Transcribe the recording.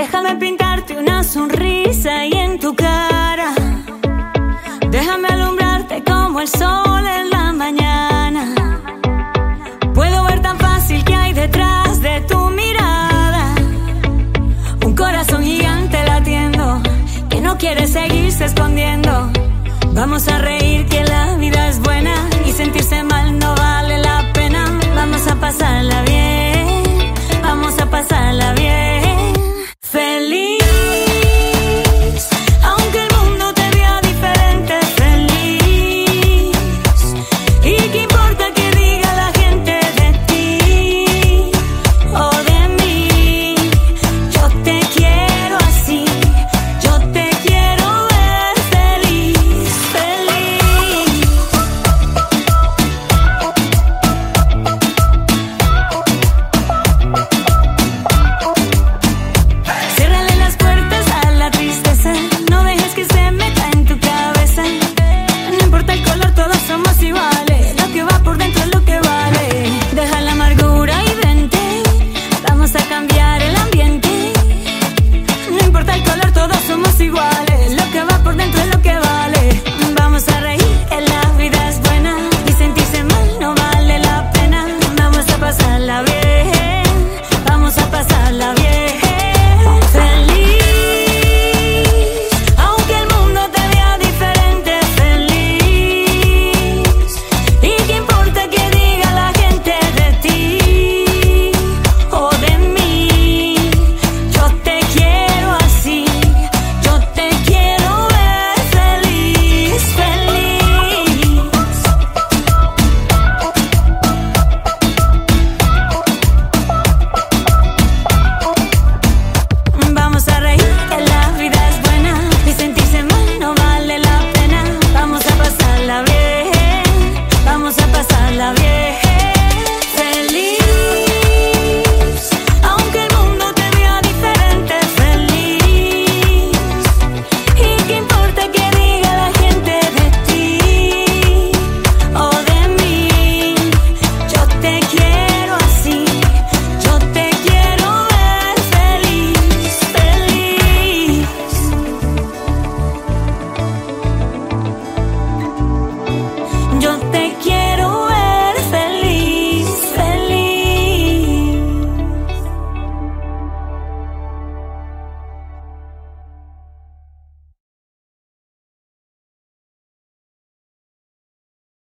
Déjame pintarte una sonrisa y en tu cara. Déjame alumbrarte como el sol en la mañana. Puedo ver tan fácil que hay detrás de tu mirada. Un corazón gigante latiendo que no quiere seguirse escondiendo. Vamos a reír que la vida es buena y sentirse mal no vale la pena. Vamos a pasarla bien.